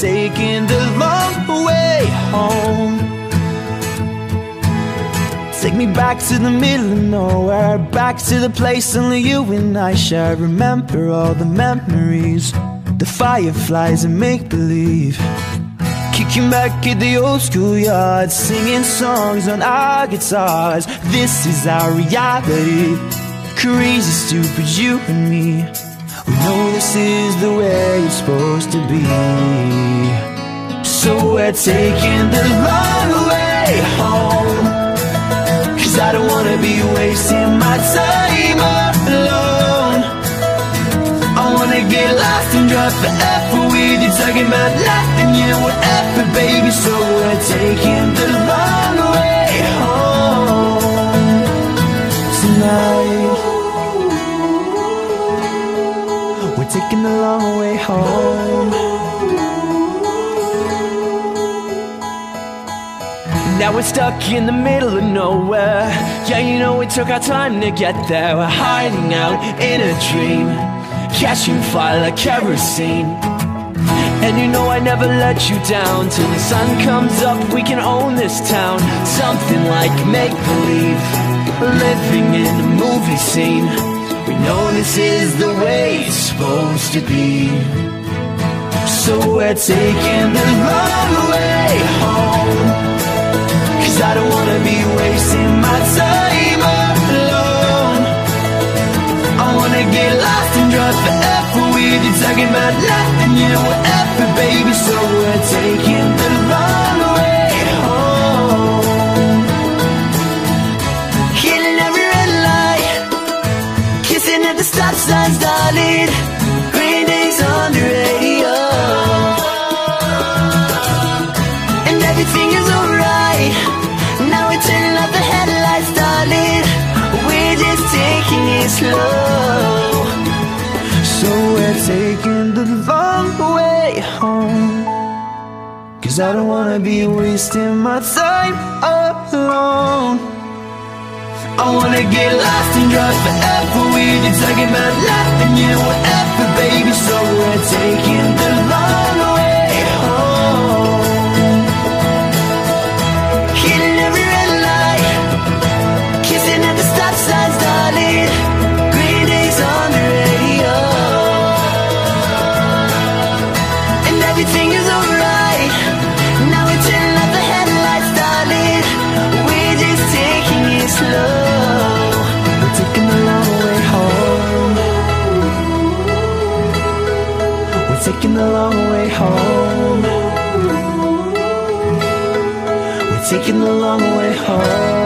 taking the long way home. Take me back to the middle of nowhere, back to the place only you and I share. Remember all the memories, the fireflies and make believe. Kicking back at the old schoolyard, singing songs on our guitars. This is our reality. Crazy, stupid, you and me. We know this is the way it's supposed to be. So we're taking the long way home. Cause I don't wanna be wasting my time alone. I wanna get lost and drive forever with you, talking about nothing, yeah, whatever, baby. So we're taking the We're taking the long way home. Now we're stuck in the middle of nowhere. Yeah, you know it took our time to get there. We're hiding out in a dream, catching fire like kerosene. And you know I never let you down till the sun comes up. We can own this town, something like make believe, living in a movie scene. We know this is the way to be. So we're taking the long way home. Cause I don't wanna be wasting my time alone. I wanna get lost and drive forever with you, talking about nothing, yeah, whatever, baby. So we're taking the long way home. Hitting every red light, kissing at the stop signs, darling. Taking the long way home. Cause I don't wanna be wasting my time alone. I wanna get lost and drive forever with you, talking about nothing, yeah, whatever, baby. So we're taking taking the long way home. We're taking the long way home.